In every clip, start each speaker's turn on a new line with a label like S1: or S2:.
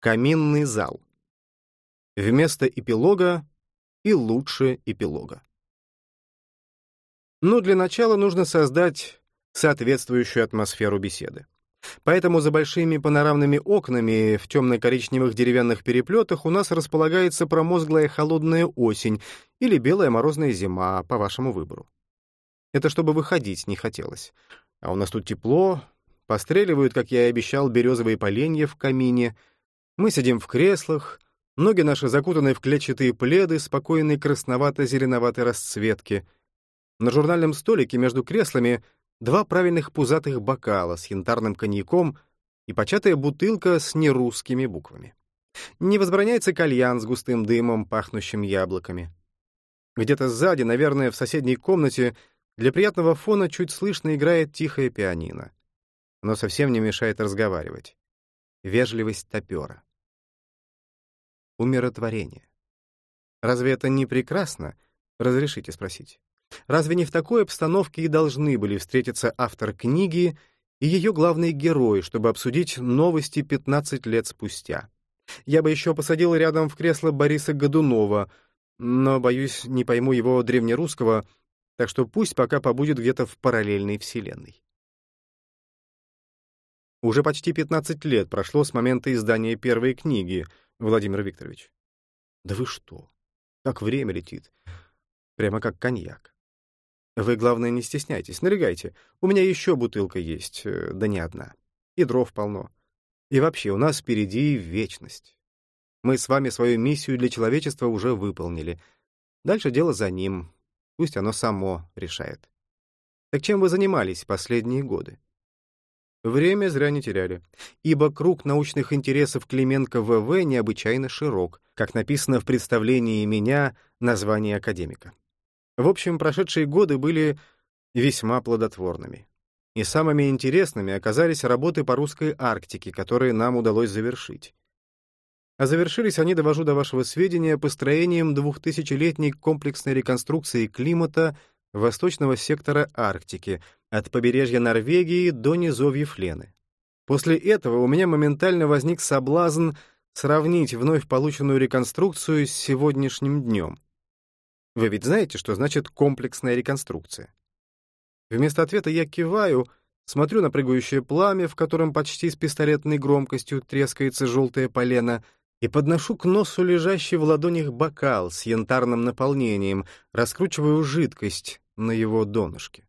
S1: Каминный зал. Вместо эпилога и лучше эпилога. Но для начала нужно создать соответствующую атмосферу беседы. Поэтому за большими панорамными окнами в темно-коричневых деревянных переплетах у нас располагается промозглая холодная осень или белая морозная зима, по вашему выбору. Это чтобы выходить не хотелось. А у нас тут тепло, постреливают, как я и обещал, березовые поленья в камине. Мы сидим в креслах, ноги наши закутаны в клетчатые пледы спокойной красновато-зеленоватой расцветки — на журнальном столике между креслами два правильных пузатых бокала с янтарным коньяком и початая бутылка с нерусскими буквами. Не возбраняется кальян с густым дымом, пахнущим яблоками. Где-то сзади, наверное, в соседней комнате, для приятного фона чуть слышно играет тихое пианино. но совсем не мешает разговаривать. Вежливость топера. Умиротворение. Разве это не прекрасно? Разрешите спросить. Разве не в такой обстановке и должны были встретиться автор книги и ее главный герой, чтобы обсудить новости 15 лет спустя? Я бы еще посадил рядом в кресло Бориса Годунова, но, боюсь, не пойму его древнерусского, так что пусть пока побудет где-то в параллельной вселенной. Уже почти 15 лет прошло с момента издания первой книги, Владимир Викторович. Да вы что? Как время летит. Прямо как коньяк. Вы, главное, не стесняйтесь, налегайте. У меня еще бутылка есть, э, да не одна. И дров полно. И вообще, у нас впереди вечность. Мы с вами свою миссию для человечества уже выполнили. Дальше дело за ним. Пусть оно само решает. Так чем вы занимались последние годы? Время зря не теряли, ибо круг научных интересов Клименко ВВ необычайно широк, как написано в представлении меня названия академика. В общем, прошедшие годы были весьма плодотворными. И самыми интересными оказались работы по русской Арктике, которые нам удалось завершить. А завершились они, довожу до вашего сведения, построением двухтысячелетней комплексной реконструкции климата восточного сектора Арктики, от побережья Норвегии до низовьев Лены. После этого у меня моментально возник соблазн сравнить вновь полученную реконструкцию с сегодняшним днем. Вы ведь знаете, что значит комплексная реконструкция? Вместо ответа я киваю, смотрю на прыгающее пламя, в котором почти с пистолетной громкостью трескается желтое полено, и подношу к носу лежащий в ладонях бокал с янтарным наполнением, раскручиваю жидкость на его донышке.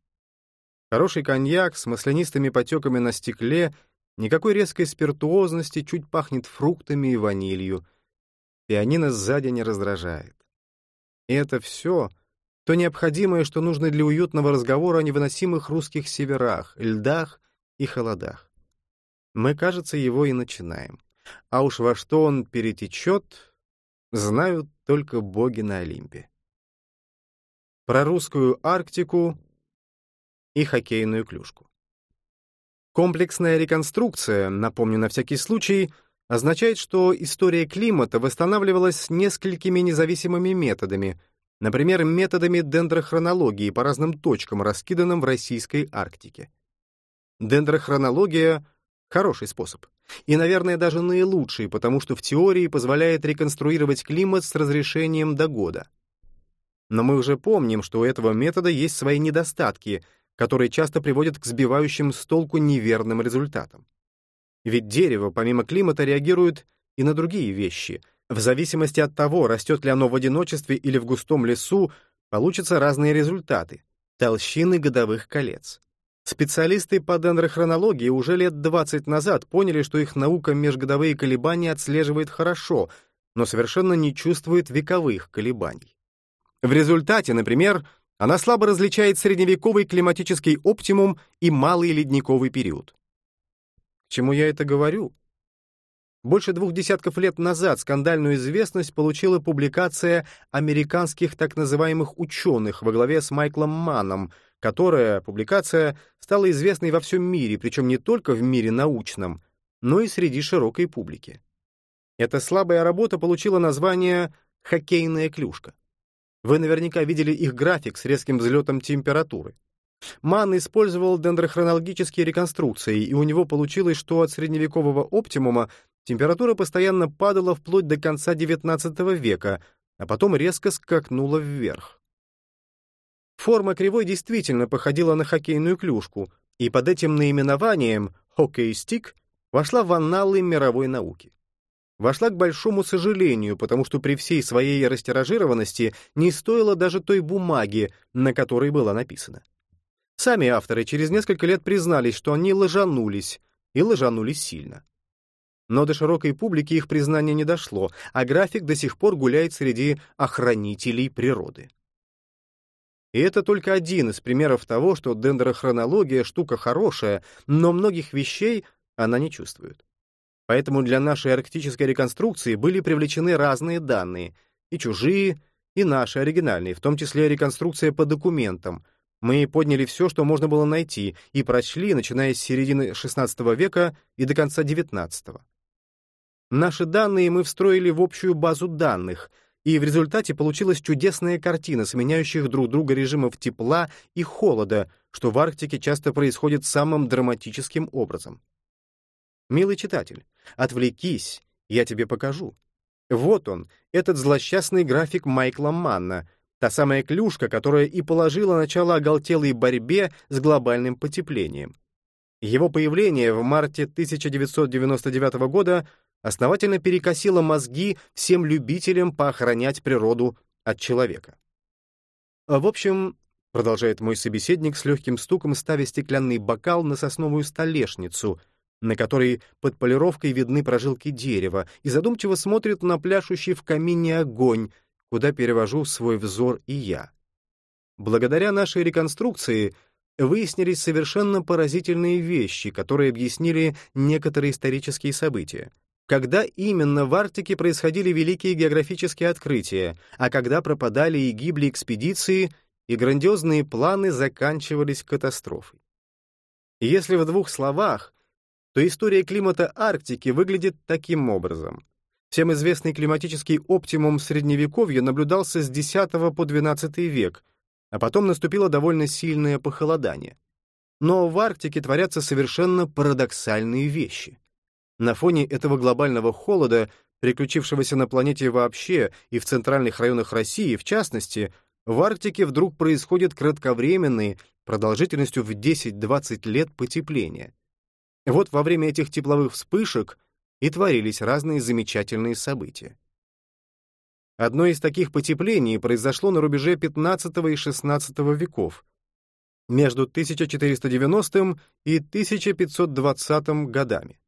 S1: Хороший коньяк с маслянистыми потеками на стекле, никакой резкой спиртуозности, чуть пахнет фруктами и ванилью. Пианино сзади не раздражает. И это все то необходимое, что нужно для уютного разговора о невыносимых русских северах, льдах и холодах. Мы, кажется, его и начинаем. А уж во что он перетечет, знают только боги на Олимпе. Про русскую Арктику и хоккейную клюшку. Комплексная реконструкция, напомню на всякий случай, означает, что история климата восстанавливалась несколькими независимыми методами, например, методами дендрохронологии по разным точкам, раскиданным в российской Арктике. Дендрохронология — хороший способ. И, наверное, даже наилучший, потому что в теории позволяет реконструировать климат с разрешением до года. Но мы уже помним, что у этого метода есть свои недостатки, которые часто приводят к сбивающим с толку неверным результатам. Ведь дерево, помимо климата, реагирует и на другие вещи. В зависимости от того, растет ли оно в одиночестве или в густом лесу, получатся разные результаты. Толщины годовых колец. Специалисты по дендрохронологии уже лет 20 назад поняли, что их наука межгодовые колебания отслеживает хорошо, но совершенно не чувствует вековых колебаний. В результате, например, она слабо различает средневековый климатический оптимум и малый ледниковый период чему я это говорю? Больше двух десятков лет назад скандальную известность получила публикация американских так называемых ученых во главе с Майклом Манном, которая, публикация, стала известной во всем мире, причем не только в мире научном, но и среди широкой публики. Эта слабая работа получила название «хоккейная клюшка». Вы наверняка видели их график с резким взлетом температуры. Ман использовал дендрохронологические реконструкции, и у него получилось, что от средневекового оптимума температура постоянно падала вплоть до конца XIX века, а потом резко скакнула вверх. Форма кривой действительно походила на хоккейную клюшку, и под этим наименованием «хоккей-стик» вошла в анналы мировой науки. Вошла к большому сожалению, потому что при всей своей растиражированности не стоила даже той бумаги, на которой была написана. Сами авторы через несколько лет признались, что они лажанулись, и лажанулись сильно. Но до широкой публики их признание не дошло, а график до сих пор гуляет среди охранителей природы. И это только один из примеров того, что дендрохронология — штука хорошая, но многих вещей она не чувствует. Поэтому для нашей арктической реконструкции были привлечены разные данные, и чужие, и наши оригинальные, в том числе реконструкция по документам. Мы подняли все, что можно было найти, и прочли, начиная с середины XVI века и до конца XIX. Наши данные мы встроили в общую базу данных — и в результате получилась чудесная картина сменяющих друг друга режимов тепла и холода, что в Арктике часто происходит самым драматическим образом. Милый читатель, отвлекись, я тебе покажу. Вот он, этот злосчастный график Майкла Манна, та самая клюшка, которая и положила начало оголтелой борьбе с глобальным потеплением. Его появление в марте 1999 года основательно перекосило мозги всем любителям поохранять природу от человека. А в общем, продолжает мой собеседник с легким стуком, ставя стеклянный бокал на сосновую столешницу, на которой под полировкой видны прожилки дерева, и задумчиво смотрит на пляшущий в камине огонь, куда перевожу свой взор и я. Благодаря нашей реконструкции выяснились совершенно поразительные вещи, которые объяснили некоторые исторические события когда именно в Арктике происходили великие географические открытия, а когда пропадали и гибли экспедиции, и грандиозные планы заканчивались катастрофой. Если в двух словах, то история климата Арктики выглядит таким образом. Всем известный климатический оптимум Средневековья наблюдался с X по XII век, а потом наступило довольно сильное похолодание. Но в Арктике творятся совершенно парадоксальные вещи. На фоне этого глобального холода, приключившегося на планете вообще и в центральных районах России в частности, в Арктике вдруг происходят кратковременные, продолжительностью в 10-20 лет потепления. Вот во время этих тепловых вспышек и творились разные замечательные события. Одно из таких потеплений произошло на рубеже XV и XVI веков, между 1490 и 1520 годами.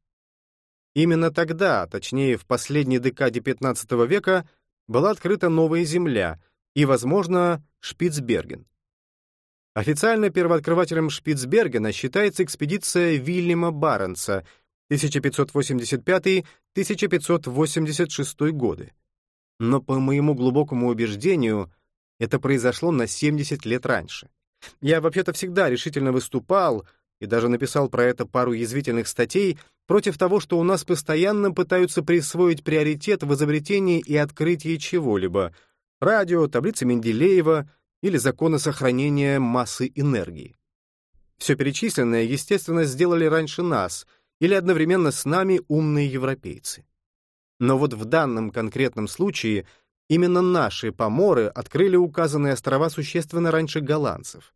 S1: Именно тогда, точнее в последней декаде XV века, была открыта новая Земля и, возможно, Шпицберген. Официально первооткрывателем Шпицбергена считается экспедиция Вильяма Баренца 1585-1586 годы. Но, по моему глубокому убеждению, это произошло на 70 лет раньше. Я вообще-то всегда решительно выступал и даже написал про это пару язвительных статей против того, что у нас постоянно пытаются присвоить приоритет в изобретении и открытии чего-либо — радио, таблицы Менделеева или законы сохранения массы энергии. Все перечисленное, естественно, сделали раньше нас или одновременно с нами умные европейцы. Но вот в данном конкретном случае именно наши поморы открыли указанные острова существенно раньше голландцев.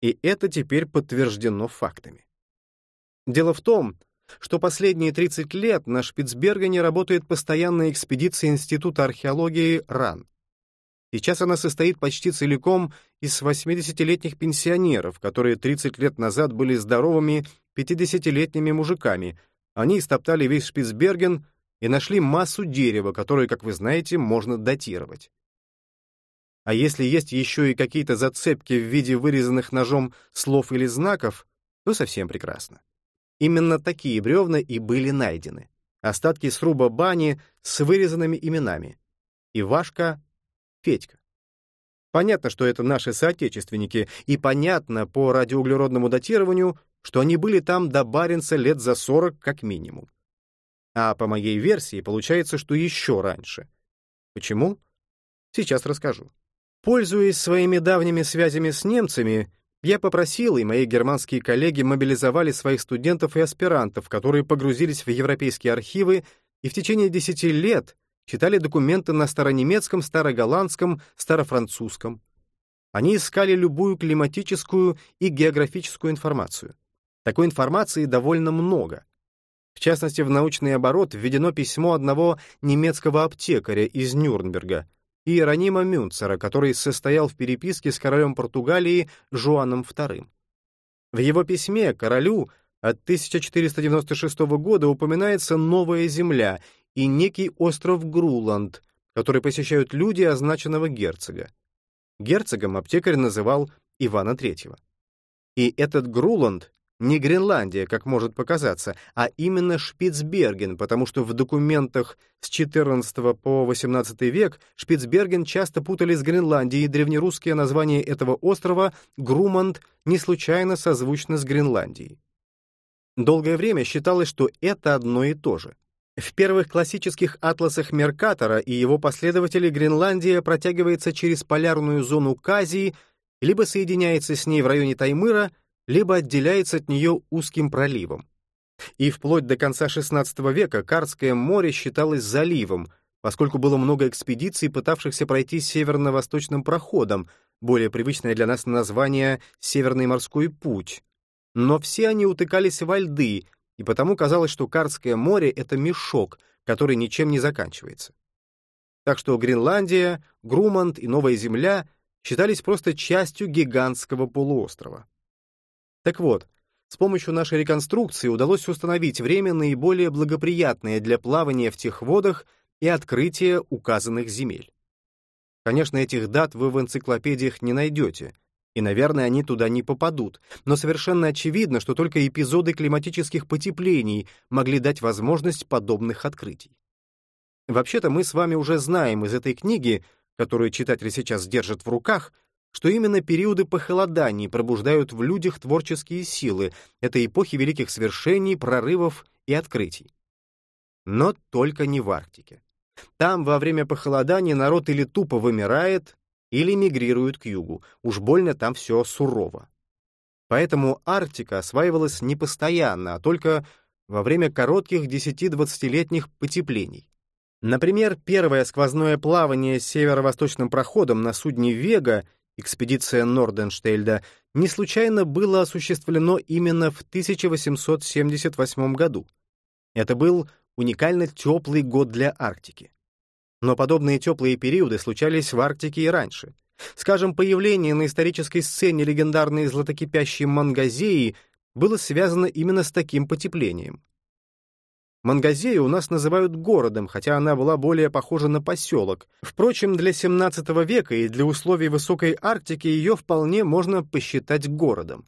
S1: И это теперь подтверждено фактами. Дело в том, что последние 30 лет на Шпицбергене работает постоянная экспедиция Института археологии РАН. Сейчас она состоит почти целиком из 80-летних пенсионеров, которые 30 лет назад были здоровыми 50-летними мужиками. Они истоптали весь Шпицберген и нашли массу дерева, которое, как вы знаете, можно датировать. А если есть еще и какие-то зацепки в виде вырезанных ножом слов или знаков, то совсем прекрасно. Именно такие бревна и были найдены. Остатки сруба бани с вырезанными именами. Ивашка, Федька. Понятно, что это наши соотечественники, и понятно по радиоуглеродному датированию, что они были там до Баренца лет за 40 как минимум. А по моей версии получается, что еще раньше. Почему? Сейчас расскажу. Пользуясь своими давними связями с немцами, я попросил, и мои германские коллеги мобилизовали своих студентов и аспирантов, которые погрузились в европейские архивы и в течение десяти лет читали документы на старонемецком, староголландском, старофранцузском. Они искали любую климатическую и географическую информацию. Такой информации довольно много. В частности, в научный оборот введено письмо одного немецкого аптекаря из Нюрнберга, Иеронима Мюнцера, который состоял в переписке с королем Португалии Жуаном II. В его письме королю от 1496 года упоминается Новая Земля и некий остров Груланд, который посещают люди означенного герцога. Герцогом аптекарь называл Ивана III. И этот Груланд не Гренландия, как может показаться, а именно Шпицберген, потому что в документах с XIV по XVIII век Шпицберген часто путали с Гренландией, и древнерусское название этого острова Груманд не случайно созвучно с Гренландией. Долгое время считалось, что это одно и то же. В первых классических атласах Меркатора и его последователей Гренландия протягивается через полярную зону Казии, либо соединяется с ней в районе Таймыра, либо отделяется от нее узким проливом. И вплоть до конца XVI века Карское море считалось заливом, поскольку было много экспедиций, пытавшихся пройти северно-восточным проходом, более привычное для нас название «Северный морской путь». Но все они утыкались во льды, и потому казалось, что Карское море — это мешок, который ничем не заканчивается. Так что Гренландия, Груманд и Новая Земля считались просто частью гигантского полуострова. Так вот, с помощью нашей реконструкции удалось установить время наиболее благоприятное для плавания в тех водах и открытия указанных земель. Конечно, этих дат вы в энциклопедиях не найдете, и, наверное, они туда не попадут, но совершенно очевидно, что только эпизоды климатических потеплений могли дать возможность подобных открытий. Вообще-то мы с вами уже знаем из этой книги, которую читатель сейчас держит в руках, что именно периоды похолоданий пробуждают в людях творческие силы, это эпохи великих свершений, прорывов и открытий. Но только не в Арктике. Там во время похолодания народ или тупо вымирает, или мигрирует к югу, уж больно там все сурово. Поэтому Арктика осваивалась не постоянно, а только во время коротких 10-20-летних потеплений. Например, первое сквозное плавание с северо-восточным проходом на судне «Вега» экспедиция Норденштельда, не случайно было осуществлено именно в 1878 году. Это был уникально теплый год для Арктики. Но подобные теплые периоды случались в Арктике и раньше. Скажем, появление на исторической сцене легендарной златокипящей Мангазеи было связано именно с таким потеплением. Мангазею у нас называют городом, хотя она была более похожа на поселок. Впрочем, для XVII века и для условий высокой Арктики ее вполне можно посчитать городом.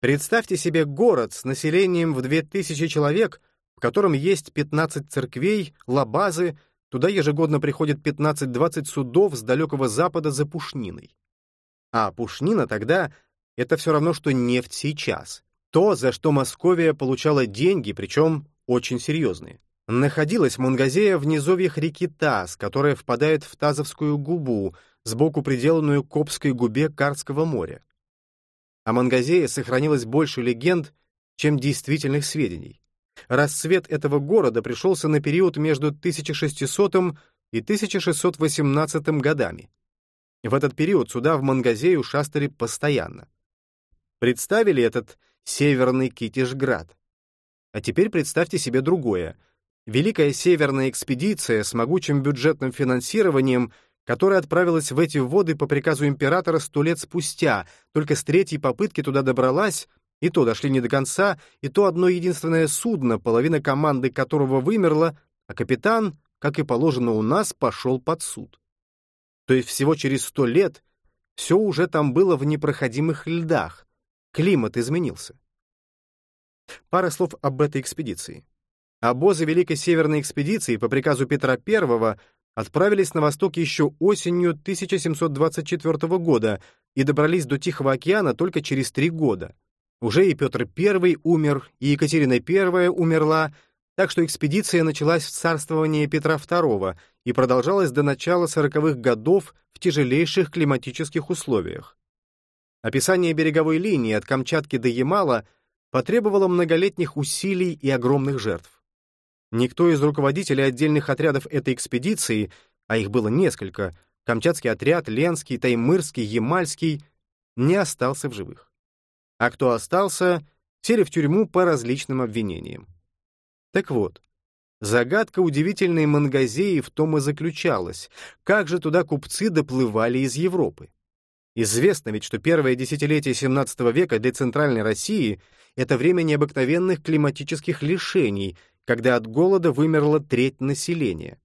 S1: Представьте себе город с населением в 2000 человек, в котором есть 15 церквей, лабазы, туда ежегодно приходит 15-20 судов с далекого запада за пушниной. А пушнина тогда — это все равно, что нефть сейчас. То, за что Московия получала деньги, причем очень серьезные. Находилась Мунгазея в низовьях реки Таз, которая впадает в Тазовскую губу, сбоку приделанную к Обской губе Карского моря. О Мангазее сохранилось больше легенд, чем действительных сведений. Расцвет этого города пришелся на период между 1600 и 1618 годами. В этот период сюда в Мангазею шастали постоянно. Представили этот северный Китежград? А теперь представьте себе другое. Великая Северная экспедиция с могучим бюджетным финансированием, которая отправилась в эти воды по приказу императора сто лет спустя, только с третьей попытки туда добралась, и то дошли не до конца, и то одно единственное судно, половина команды которого вымерла, а капитан, как и положено у нас, пошел под суд. То есть всего через сто лет все уже там было в непроходимых льдах, климат изменился. Пара слов об этой экспедиции. Обозы Великой Северной экспедиции по приказу Петра I отправились на восток еще осенью 1724 года и добрались до Тихого океана только через три года. Уже и Петр I умер, и Екатерина I умерла, так что экспедиция началась в царствовании Петра II и продолжалась до начала сороковых годов в тяжелейших климатических условиях. Описание береговой линии от Камчатки до Ямала — потребовало многолетних усилий и огромных жертв. Никто из руководителей отдельных отрядов этой экспедиции, а их было несколько, Камчатский отряд, Ленский, Таймырский, Ямальский, не остался в живых. А кто остался, сели в тюрьму по различным обвинениям. Так вот, загадка удивительной Мангазеи в том и заключалась, как же туда купцы доплывали из Европы. Известно ведь, что первое десятилетие XVII века для Центральной России — это время необыкновенных климатических лишений, когда от голода вымерла треть населения.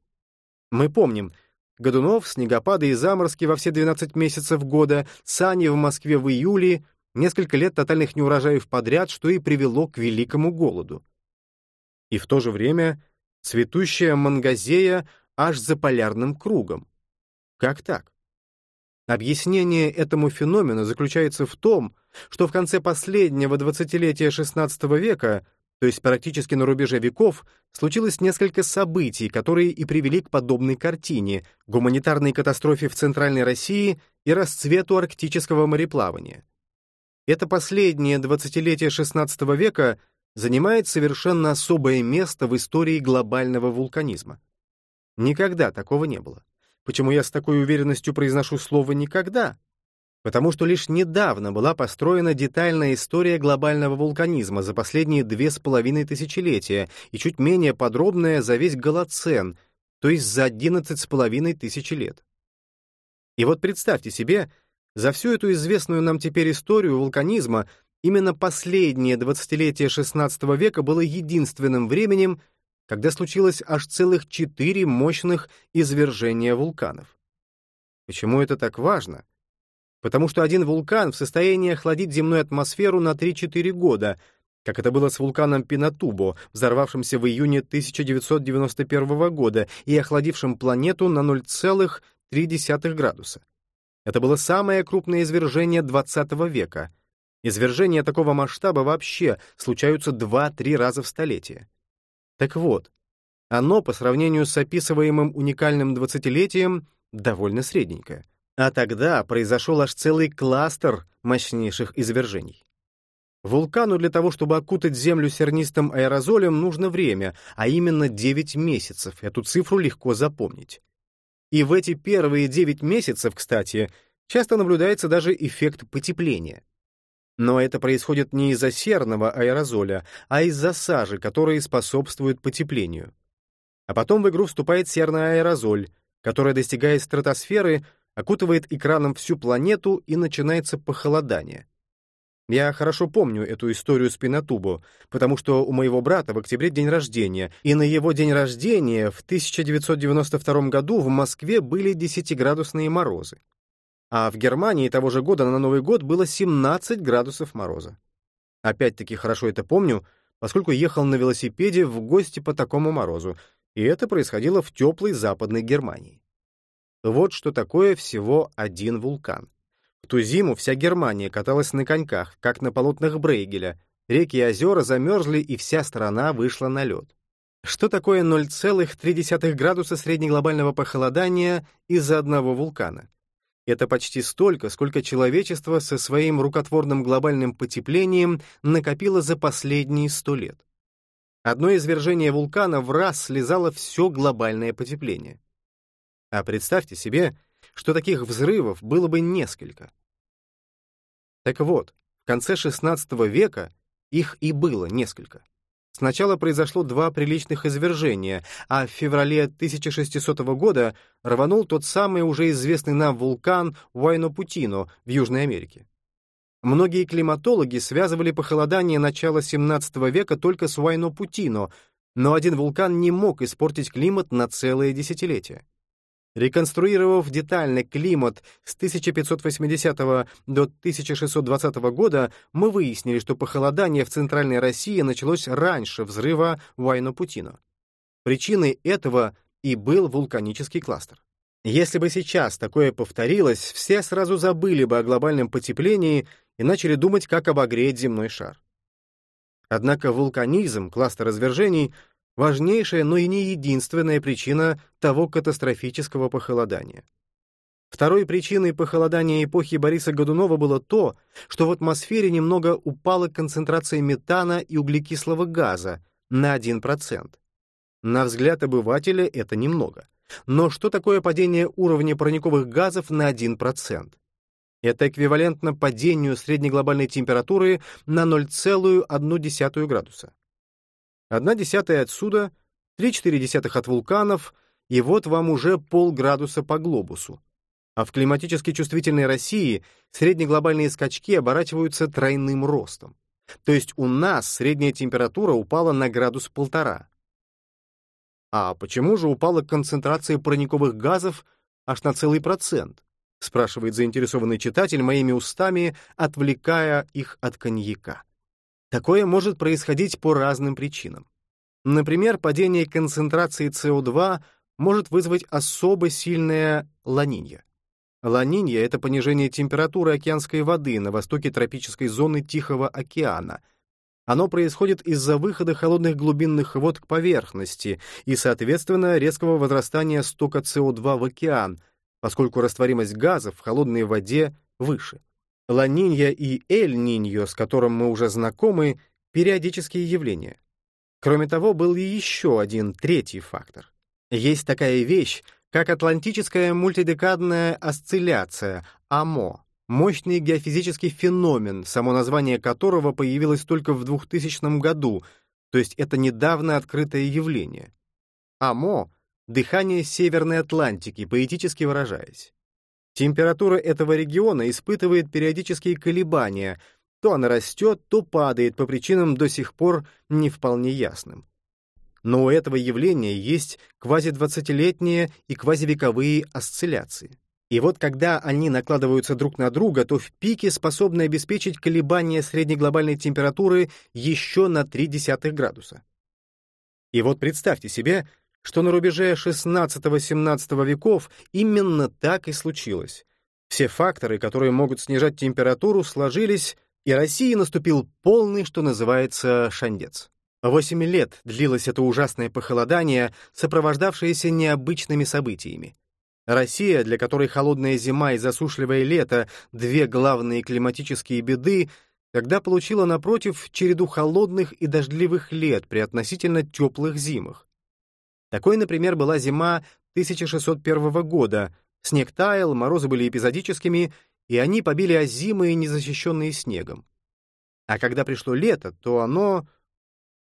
S1: Мы помним Годунов, снегопады и заморозки во все 12 месяцев года, сани в Москве в июле, несколько лет тотальных неурожаев подряд, что и привело к великому голоду. И в то же время цветущая мангазея аж за полярным кругом. Как так? Объяснение этому феномену заключается в том, что в конце последнего двадцатилетия XVI века, то есть практически на рубеже веков, случилось несколько событий, которые и привели к подобной картине — гуманитарной катастрофе в Центральной России и расцвету арктического мореплавания. Это последнее двадцатилетие XVI века занимает совершенно особое место в истории глобального вулканизма. Никогда такого не было. Почему я с такой уверенностью произношу слово «никогда»? Потому что лишь недавно была построена детальная история глобального вулканизма за последние две с половиной тысячелетия и чуть менее подробная за весь Голоцен, то есть за одиннадцать с половиной тысячи лет. И вот представьте себе, за всю эту известную нам теперь историю вулканизма именно последнее двадцатилетие XVI века было единственным временем, когда случилось аж целых четыре мощных извержения вулканов. Почему это так важно? Потому что один вулкан в состоянии охладить земную атмосферу на 3-4 года, как это было с вулканом Пинатубо, взорвавшимся в июне 1991 года и охладившим планету на 0,3 градуса. Это было самое крупное извержение XX века. Извержения такого масштаба вообще случаются 2-3 раза в столетие. Так вот, оно по сравнению с описываемым уникальным двадцатилетием довольно средненькое. А тогда произошел аж целый кластер мощнейших извержений. Вулкану для того, чтобы окутать Землю сернистым аэрозолем, нужно время, а именно 9 месяцев. Эту цифру легко запомнить. И в эти первые 9 месяцев, кстати, часто наблюдается даже эффект потепления. Но это происходит не из-за серного аэрозоля, а из-за сажи, которые способствуют потеплению. А потом в игру вступает серный аэрозоль, который, достигая стратосферы, окутывает экраном всю планету и начинается похолодание. Я хорошо помню эту историю с Пинатубо, потому что у моего брата в октябре день рождения, и на его день рождения в 1992 году в Москве были 10-градусные морозы а в Германии того же года на Новый год было 17 градусов мороза. Опять-таки хорошо это помню, поскольку ехал на велосипеде в гости по такому морозу, и это происходило в теплой западной Германии. Вот что такое всего один вулкан. В ту зиму вся Германия каталась на коньках, как на полотнах Брейгеля, реки и озера замерзли, и вся страна вышла на лед. Что такое 0,3 градуса среднеглобального похолодания из-за одного вулкана? Это почти столько, сколько человечество со своим рукотворным глобальным потеплением накопило за последние сто лет. Одно извержение вулкана в раз слезало все глобальное потепление. А представьте себе, что таких взрывов было бы несколько. Так вот, в конце XVI века их и было несколько. Сначала произошло два приличных извержения, а в феврале 1600 года рванул тот самый уже известный нам вулкан Уайно-Путино в Южной Америке. Многие климатологи связывали похолодание начала XVII века только с Уайно-Путино, но один вулкан не мог испортить климат на целое десятилетие. Реконструировав детально климат с 1580 до 1620 года, мы выяснили, что похолодание в Центральной России началось раньше взрыва Уайно-Путино. Причиной этого и был вулканический кластер. Если бы сейчас такое повторилось, все сразу забыли бы о глобальном потеплении и начали думать, как обогреть земной шар. Однако вулканизм, кластер извержений — важнейшая, но и не единственная причина того катастрофического похолодания. Второй причиной похолодания эпохи Бориса Годунова было то, что в атмосфере немного упала концентрация метана и углекислого газа на 1%. На взгляд обывателя это немного. Но что такое падение уровня парниковых газов на 1%? Это эквивалентно падению средней глобальной температуры на 0,1 градуса. Одна десятая отсюда, 3,4 десятых от вулканов, и вот вам уже полградуса по глобусу. А в климатически чувствительной России среднеглобальные скачки оборачиваются тройным ростом. То есть у нас средняя температура упала на градус полтора. А почему же упала концентрация парниковых газов аж на целый процент? спрашивает заинтересованный читатель моими устами, отвлекая их от коньяка. Такое может происходить по разным причинам. Например, падение концентрации СО2 может вызвать особо сильное ланинья. Ланинья — это понижение температуры океанской воды на востоке тропической зоны Тихого океана. Оно происходит из-за выхода холодных глубинных вод к поверхности и, соответственно, резкого возрастания стока СО2 в океан — поскольку растворимость газов в холодной воде выше. Ла-Нинья и Эль-Ниньо, с которым мы уже знакомы, периодические явления. Кроме того, был и еще один третий фактор. Есть такая вещь, как атлантическая мультидекадная осцилляция, АМО, мощный геофизический феномен, само название которого появилось только в 2000 году, то есть это недавно открытое явление. АМО дыхание Северной Атлантики, поэтически выражаясь. Температура этого региона испытывает периодические колебания, то она растет, то падает по причинам до сих пор не вполне ясным. Но у этого явления есть квазидвадцатилетние и квазивековые осцилляции. И вот когда они накладываются друг на друга, то в пике способны обеспечить колебания среднеглобальной температуры еще на 0,3 градуса. И вот представьте себе, что на рубеже XVI-XVII веков именно так и случилось. Все факторы, которые могут снижать температуру, сложились, и России наступил полный, что называется, шандец. Восемь лет длилось это ужасное похолодание, сопровождавшееся необычными событиями. Россия, для которой холодная зима и засушливое лето — две главные климатические беды, тогда получила, напротив, череду холодных и дождливых лет при относительно теплых зимах. Такой, например, была зима 1601 года. Снег таял, морозы были эпизодическими, и они побили озимые, незащищенные снегом. А когда пришло лето, то оно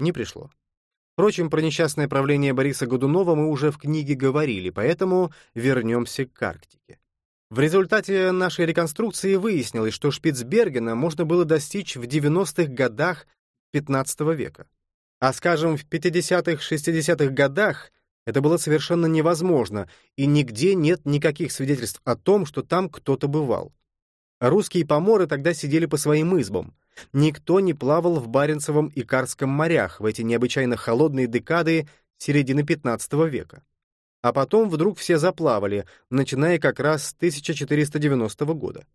S1: не пришло. Впрочем, про несчастное правление Бориса Годунова мы уже в книге говорили, поэтому вернемся к Арктике. В результате нашей реконструкции выяснилось, что Шпицбергена можно было достичь в 90-х годах XV века. А, скажем, в 50-60-х годах это было совершенно невозможно, и нигде нет никаких свидетельств о том, что там кто-то бывал. Русские поморы тогда сидели по своим избам. Никто не плавал в Баренцевом и Карском морях в эти необычайно холодные декады середины XV века. А потом вдруг все заплавали, начиная как раз с 1490 года.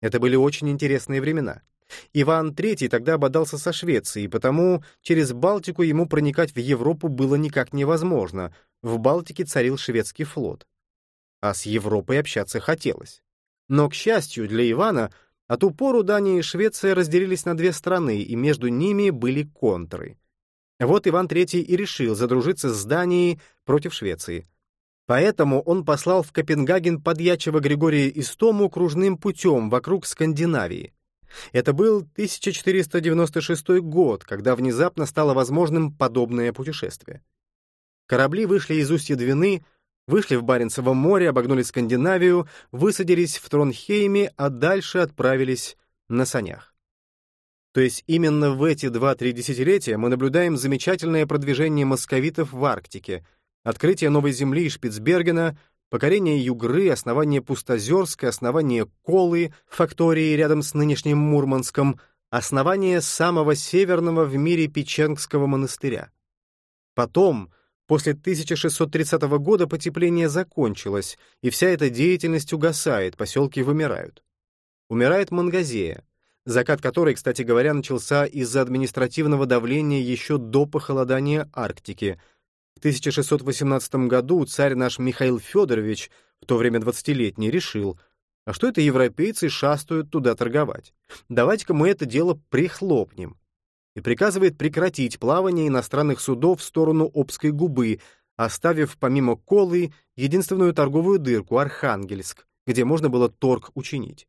S1: Это были очень интересные времена. Иван III тогда бодался со Швецией, потому через Балтику ему проникать в Европу было никак невозможно. В Балтике царил шведский флот. А с Европой общаться хотелось. Но, к счастью для Ивана, от упору Дания и Швеция разделились на две страны, и между ними были контры. Вот Иван III и решил задружиться с Данией против Швеции. Поэтому он послал в Копенгаген подьячего Григория Истому кружным путем вокруг Скандинавии. Это был 1496 год, когда внезапно стало возможным подобное путешествие. Корабли вышли из устья Двины, вышли в Баренцево море, обогнули Скандинавию, высадились в Тронхейме, а дальше отправились на санях. То есть именно в эти два-три десятилетия мы наблюдаем замечательное продвижение московитов в Арктике, открытие новой земли и Шпицбергена, покорение Югры, основание Пустозерска, основание Колы, фактории рядом с нынешним Мурманском, основание самого северного в мире Печенгского монастыря. Потом, после 1630 года, потепление закончилось, и вся эта деятельность угасает, поселки вымирают. Умирает Мангазея, закат которой, кстати говоря, начался из-за административного давления еще до похолодания Арктики — в 1618 году царь наш Михаил Федорович, в то время 20-летний, решил, а что это европейцы шастают туда торговать? Давайте-ка мы это дело прихлопнем. и приказывает прекратить плавание иностранных судов в сторону Обской губы, оставив помимо Колы единственную торговую дырку — Архангельск, где можно было торг учинить.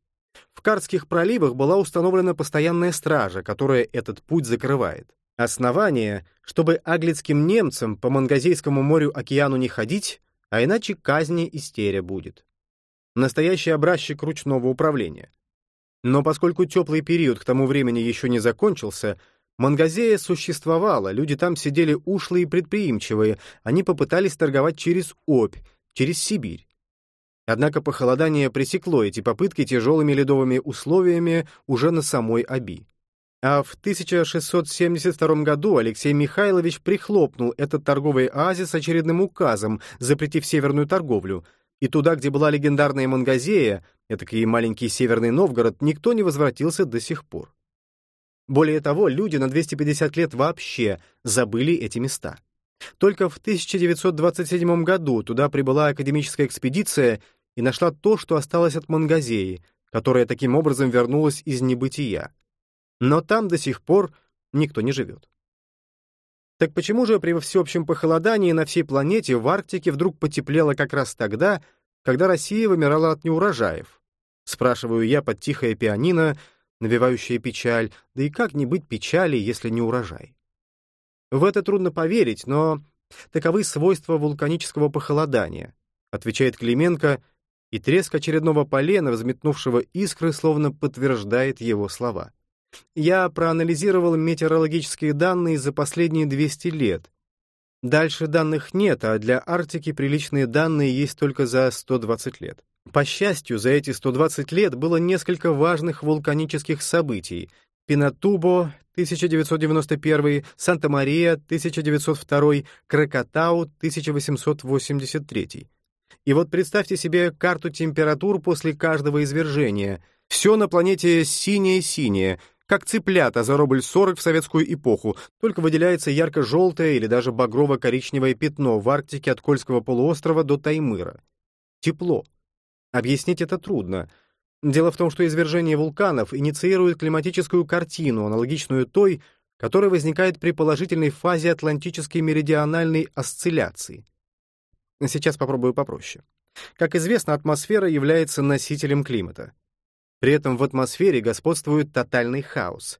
S1: В Карских проливах была установлена постоянная стража, которая этот путь закрывает. Основание, чтобы аглицким немцам по Мангазейскому морю-океану не ходить, а иначе казни истерия будет. Настоящий образчик ручного управления. Но поскольку теплый период к тому времени еще не закончился, Мангазея существовала, люди там сидели ушлые и предприимчивые, они попытались торговать через Обь, через Сибирь. Однако похолодание пресекло эти попытки тяжелыми ледовыми условиями уже на самой Оби. А в 1672 году Алексей Михайлович прихлопнул этот торговый оазис очередным указом, запретив северную торговлю, и туда, где была легендарная Мангазея, этакий маленький северный Новгород, никто не возвратился до сих пор. Более того, люди на 250 лет вообще забыли эти места. Только в 1927 году туда прибыла академическая экспедиция и нашла то, что осталось от Мангазеи, которая таким образом вернулась из небытия. Но там до сих пор никто не живет. Так почему же при всеобщем похолодании на всей планете в Арктике вдруг потеплело как раз тогда, когда Россия вымирала от неурожаев? Спрашиваю я под тихое пианино, навевающее печаль, да и как не быть печали, если не урожай? В это трудно поверить, но таковы свойства вулканического похолодания, отвечает Клименко, и треск очередного полена, взметнувшего искры, словно подтверждает его слова. Я проанализировал метеорологические данные за последние 200 лет. Дальше данных нет, а для Арктики приличные данные есть только за 120 лет. По счастью, за эти 120 лет было несколько важных вулканических событий. Пинатубо 1991, Санта-Мария 1902, Кракатау 1883. И вот представьте себе карту температур после каждого извержения. Все на планете синее-синее — как цыплята за рубль 40 в советскую эпоху, только выделяется ярко-желтое или даже багрово-коричневое пятно в Арктике от Кольского полуострова до Таймыра. Тепло. Объяснить это трудно. Дело в том, что извержение вулканов инициирует климатическую картину, аналогичную той, которая возникает при положительной фазе атлантической меридиональной осцилляции. Сейчас попробую попроще. Как известно, атмосфера является носителем климата. При этом в атмосфере господствует тотальный хаос.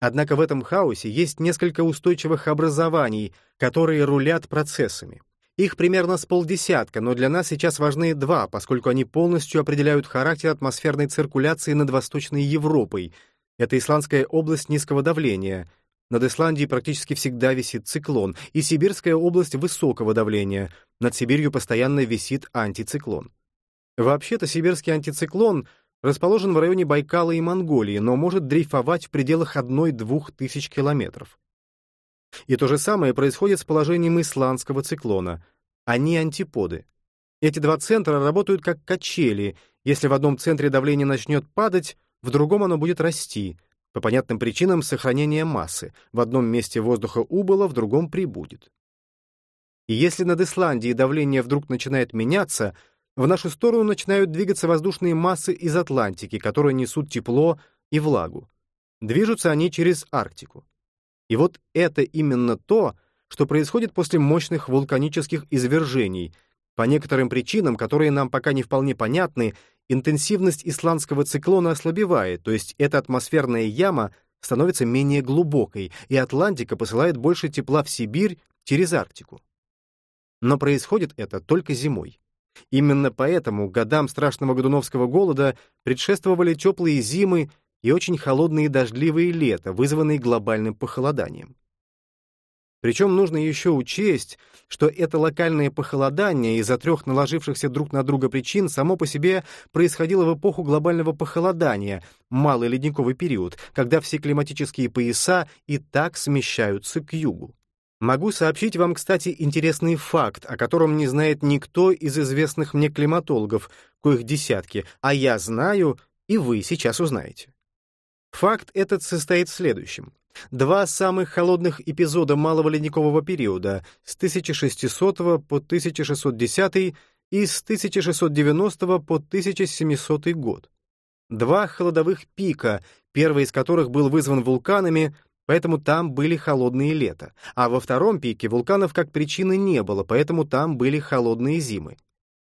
S1: Однако в этом хаосе есть несколько устойчивых образований, которые рулят процессами. Их примерно с полдесятка, но для нас сейчас важны два, поскольку они полностью определяют характер атмосферной циркуляции над Восточной Европой. Это Исландская область низкого давления. Над Исландией практически всегда висит циклон, и Сибирская область высокого давления. Над Сибирью постоянно висит антициклон. Вообще-то сибирский антициклон — расположен в районе Байкала и Монголии, но может дрейфовать в пределах 1-2 тысяч километров. И то же самое происходит с положением исландского циклона. Они антиподы. Эти два центра работают как качели. Если в одном центре давление начнет падать, в другом оно будет расти. По понятным причинам сохранения массы. В одном месте воздуха убыло, в другом прибудет. И если над Исландией давление вдруг начинает меняться — в нашу сторону начинают двигаться воздушные массы из Атлантики, которые несут тепло и влагу. Движутся они через Арктику. И вот это именно то, что происходит после мощных вулканических извержений. По некоторым причинам, которые нам пока не вполне понятны, интенсивность исландского циклона ослабевает, то есть эта атмосферная яма становится менее глубокой, и Атлантика посылает больше тепла в Сибирь через Арктику. Но происходит это только зимой. Именно поэтому годам страшного годуновского голода предшествовали теплые зимы и очень холодные дождливые лета, вызванные глобальным похолоданием. Причем нужно еще учесть, что это локальное похолодание из-за трех наложившихся друг на друга причин само по себе происходило в эпоху глобального похолодания, малый ледниковый период, когда все климатические пояса и так смещаются к югу. Могу сообщить вам, кстати, интересный факт, о котором не знает никто из известных мне климатологов, коих десятки, а я знаю, и вы сейчас узнаете. Факт этот состоит в следующем. Два самых холодных эпизода малого ледникового периода с 1600 по 1610 и с 1690 по 1700 год. Два холодовых пика, первый из которых был вызван вулканами, поэтому там были холодные лета, а во втором пике вулканов как причины не было, поэтому там были холодные зимы.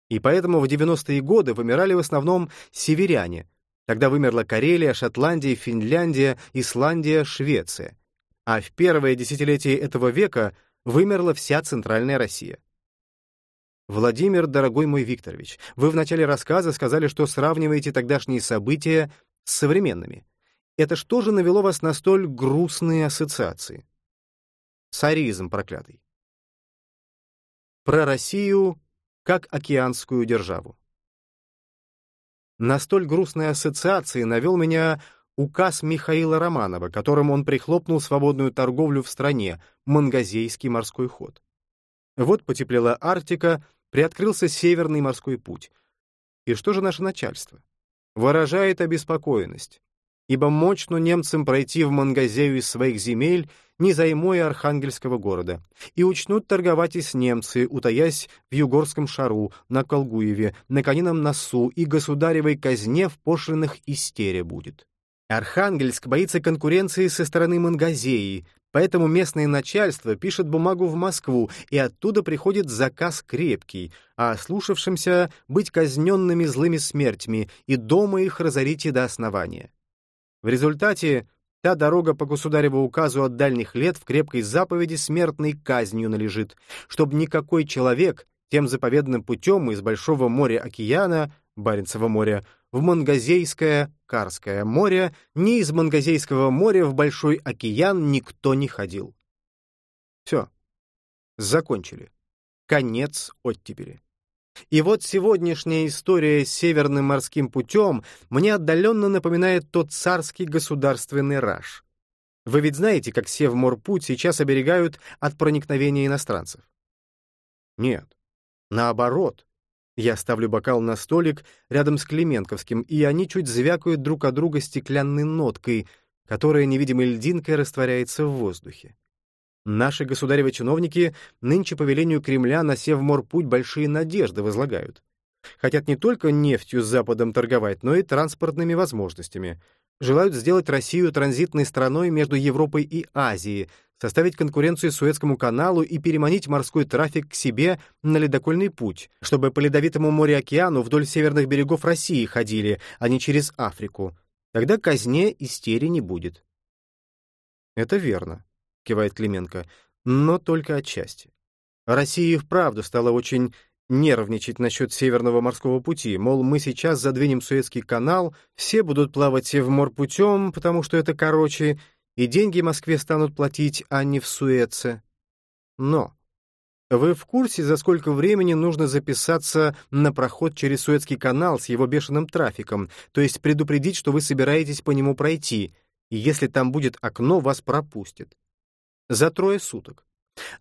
S1: И поэтому в 90-е годы вымирали в основном северяне. Тогда вымерла Карелия, Шотландия, Финляндия, Исландия, Швеция. А в первое десятилетие этого века вымерла вся Центральная Россия. Владимир, дорогой мой Викторович, вы в начале рассказа сказали, что сравниваете тогдашние события с современными. Это что же навело вас на столь грустные ассоциации? Царизм проклятый. Про Россию как океанскую державу. На столь грустные ассоциации навел меня указ Михаила Романова, которым он прихлопнул свободную торговлю в стране, Мангазейский морской ход. Вот потеплела Арктика, приоткрылся Северный морской путь. И что же наше начальство? Выражает обеспокоенность, ибо мощно немцам пройти в Мангазею из своих земель, не займуя Архангельского города, и учнут торговать и с немцы, утаясь в Югорском шару, на Колгуеве, на Конином носу и государевой казне в пошлинах истере будет. Архангельск боится конкуренции со стороны Мангазеи, Поэтому местное начальство пишет бумагу в Москву, и оттуда приходит заказ крепкий, а слушавшимся быть казненными злыми смертями и дома их разорите до основания. В результате та дорога по государеву указу от дальних лет в крепкой заповеди смертной казнью належит, чтобы никакой человек тем заповедным путем из Большого моря-океана, Баренцева моря, в Мангазейское, Карское море, ни из Мангазейского моря в Большой океан никто не ходил. Все. Закончили. Конец оттепели. И вот сегодняшняя история с Северным морским путем мне отдаленно напоминает тот царский государственный раж. Вы ведь знаете, как Севморпуть сейчас оберегают от проникновения иностранцев? Нет. Наоборот, я ставлю бокал на столик рядом с Клименковским, и они чуть звякают друг от друга стеклянной ноткой, которая невидимой льдинкой растворяется в воздухе. Наши государевы чиновники нынче по велению Кремля на Севморпуть большие надежды возлагают. Хотят не только нефтью с Западом торговать, но и транспортными возможностями. Желают сделать Россию транзитной страной между Европой и Азией, составить конкуренцию Суэцкому каналу и переманить морской трафик к себе на ледокольный путь, чтобы по ледовитому море-океану вдоль северных берегов России ходили, а не через Африку. Тогда казне истери не будет. «Это верно», — кивает Клименко, — «но только отчасти. Россия и вправду стала очень нервничать насчет Северного морского пути, мол, мы сейчас задвинем Суэцкий канал, все будут плавать в морпутем, потому что это короче, и деньги Москве станут платить, а не в Суэце. Но вы в курсе, за сколько времени нужно записаться на проход через Суэцкий канал с его бешеным трафиком, то есть предупредить, что вы собираетесь по нему пройти, и если там будет окно, вас пропустят? За трое суток.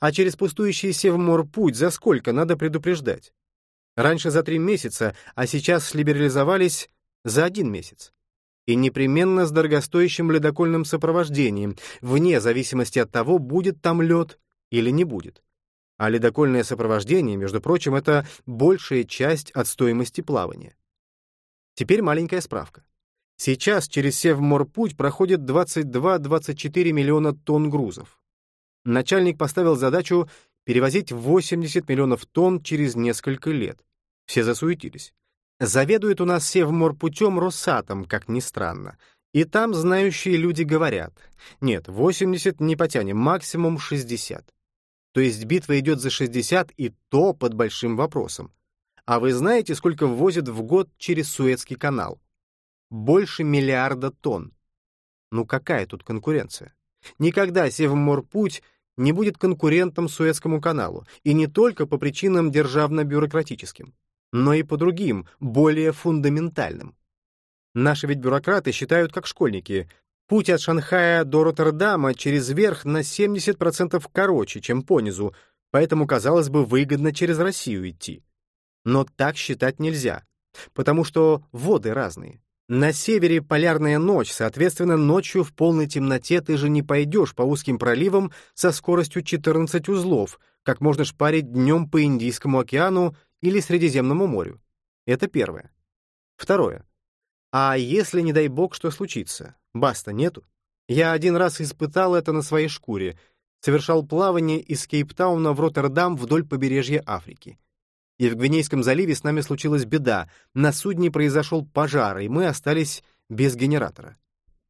S1: А через пустующий Севморпуть за сколько надо предупреждать? Раньше за три месяца, а сейчас либерализовались за один месяц и непременно с дорогостоящим ледокольным сопровождением, вне зависимости от того, будет там лед или не будет. А ледокольное сопровождение, между прочим, это большая часть от стоимости плавания. Теперь маленькая справка. Сейчас через Севморпуть проходит 22-24 миллиона тонн грузов. Начальник поставил задачу перевозить 80 миллионов тонн через несколько лет. Все засуетились. Заведует у нас Севморпутем Росатом, как ни странно. И там знающие люди говорят, нет, 80 не потянем, максимум 60. То есть битва идет за 60, и то под большим вопросом. А вы знаете, сколько ввозят в год через Суэцкий канал? Больше миллиарда тонн. Ну какая тут конкуренция? Никогда Севморпуть не будет конкурентом Суэцкому каналу, и не только по причинам державно-бюрократическим но и по другим, более фундаментальным. Наши ведь бюрократы считают как школьники. Путь от Шанхая до Роттердама через верх на 70% короче, чем по низу, поэтому, казалось бы, выгодно через Россию идти. Но так считать нельзя, потому что воды разные. На севере полярная ночь, соответственно, ночью в полной темноте ты же не пойдешь по узким проливам со скоростью 14 узлов, как можно шпарить днем по Индийскому океану или Средиземному морю. Это первое. Второе. А если, не дай бог, что случится? Баста нету? Я один раз испытал это на своей шкуре. Совершал плавание из Кейптауна в Роттердам вдоль побережья Африки. И в Гвинейском заливе с нами случилась беда. На судне произошел пожар, и мы остались без генератора.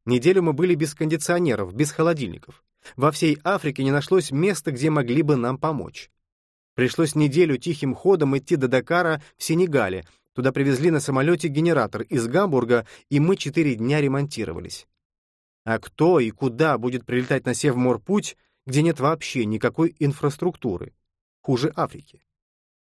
S1: Неделю мы были без кондиционеров, без холодильников. Во всей Африке не нашлось места, где могли бы нам помочь. Пришлось неделю тихим ходом идти до Дакара в Сенегале. Туда привезли на самолете генератор из Гамбурга, и мы четыре дня ремонтировались. А кто и куда будет прилетать на Севморпуть, где нет вообще никакой инфраструктуры? Хуже Африки.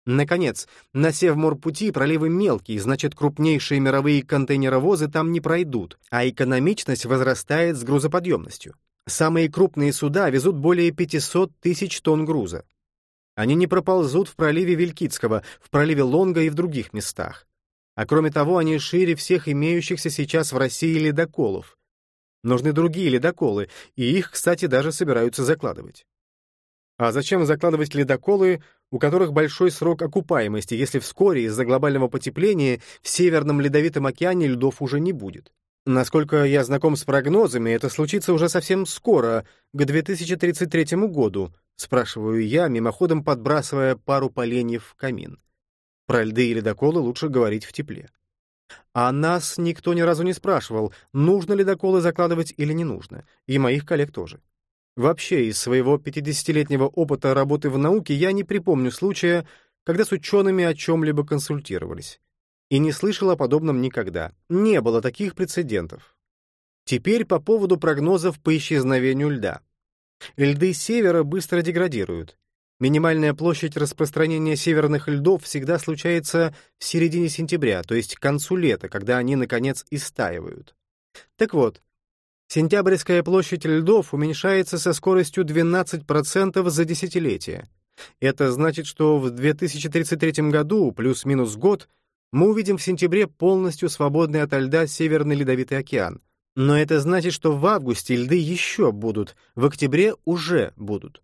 S1: Наконец, на Севморпути проливы мелкие, значит, крупнейшие мировые контейнеровозы там не пройдут, а экономичность возрастает с грузоподъемностью. Самые крупные суда везут более 500 тысяч тонн груза. Они не проползут в проливе Вилькицкого, в проливе Лонга и в других местах. А кроме того, они шире всех имеющихся сейчас в России ледоколов. Нужны другие ледоколы, и их, кстати, даже собираются закладывать. А зачем закладывать ледоколы, у которых большой срок окупаемости, если вскоре из-за глобального потепления в Северном Ледовитом океане льдов уже не будет? Насколько я знаком с прогнозами, это случится уже совсем скоро, к 2033 году, спрашиваю я, мимоходом подбрасывая пару поленьев в камин. Про льды и ледоколы лучше говорить в тепле. А нас никто ни разу не спрашивал, нужно ледоколы закладывать или не нужно, и моих коллег тоже. Вообще, из своего 50-летнего опыта работы в науке я не припомню случая, когда с учеными о чем-либо консультировались. И не слышал о подобном никогда. Не было таких прецедентов. Теперь по поводу прогнозов по исчезновению льда. Льды севера быстро деградируют. Минимальная площадь распространения северных льдов всегда случается в середине сентября, то есть к концу лета, когда они, наконец, истаивают. Так вот, Сентябрьская площадь льдов уменьшается со скоростью 12% за десятилетие. Это значит, что в 2033 году, плюс-минус год, мы увидим в сентябре полностью свободный от льда Северный Ледовитый океан. Но это значит, что в августе льды еще будут, в октябре уже будут.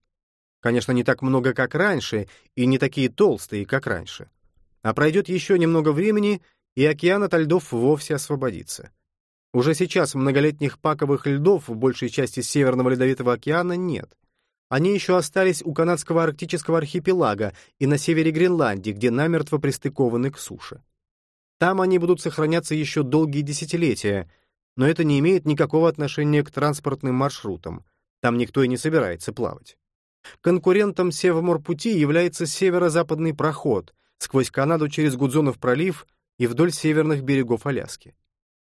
S1: Конечно, не так много, как раньше, и не такие толстые, как раньше. А пройдет еще немного времени, и океан от льдов вовсе освободится. Уже сейчас многолетних паковых льдов в большей части Северного Ледовитого океана нет. Они еще остались у канадского арктического архипелага и на севере Гренландии, где намертво пристыкованы к суше. Там они будут сохраняться еще долгие десятилетия, но это не имеет никакого отношения к транспортным маршрутам. Там никто и не собирается плавать. Конкурентом Севморпути является северо-западный проход сквозь Канаду через Гудзонов пролив и вдоль северных берегов Аляски.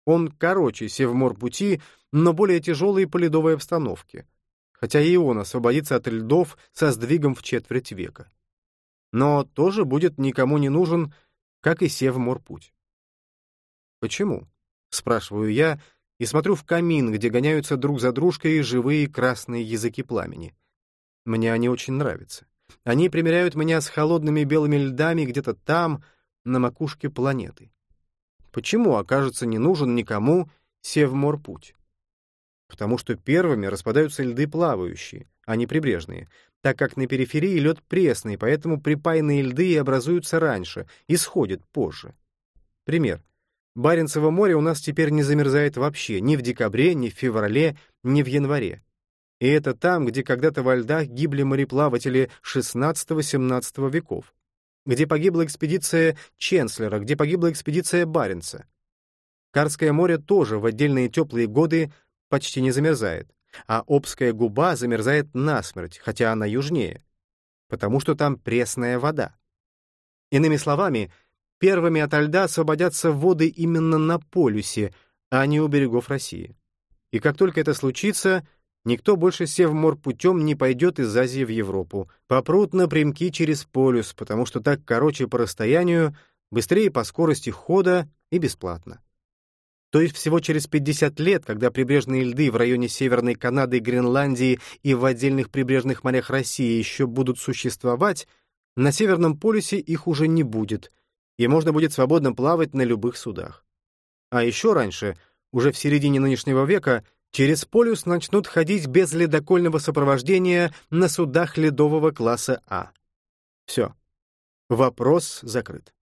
S1: Он короче Севморпути, но более тяжелый по ледовой обстановке, хотя и он освободится от льдов со сдвигом в четверть века. Но тоже будет никому не нужен, как и Севморпуть. «Почему?» — спрашиваю я и смотрю в камин, где гоняются друг за дружкой живые красные языки пламени. Мне они очень нравятся. Они примеряют меня с холодными белыми льдами где-то там, на макушке планеты. Почему окажется не нужен никому Севморпуть? Потому что первыми распадаются льды плавающие, а не прибрежные, так как на периферии лед пресный, поэтому припаянные льды образуются раньше и сходят позже. Пример. Баренцево море у нас теперь не замерзает вообще ни в декабре, ни в феврале, ни в январе. И это там, где когда-то во льдах гибли мореплаватели XVI-XVII веков где погибла экспедиция Ченслера, где погибла экспедиция Баренца. Карское море тоже в отдельные теплые годы почти не замерзает, а Обская губа замерзает насмерть, хотя она южнее, потому что там пресная вода. Иными словами, первыми от льда освободятся воды именно на полюсе, а не у берегов России. И как только это случится, Никто больше севморпутем не пойдет из Азии в Европу. Попрут напрямки через полюс, потому что так короче по расстоянию, быстрее по скорости хода и бесплатно. То есть всего через 50 лет, когда прибрежные льды в районе Северной Канады и Гренландии и в отдельных прибрежных морях России еще будут существовать, на Северном полюсе их уже не будет, и можно будет свободно плавать на любых судах. А еще раньше, уже в середине нынешнего века, Через полюс начнут ходить без ледокольного сопровождения на судах ледового класса А. Все. Вопрос закрыт.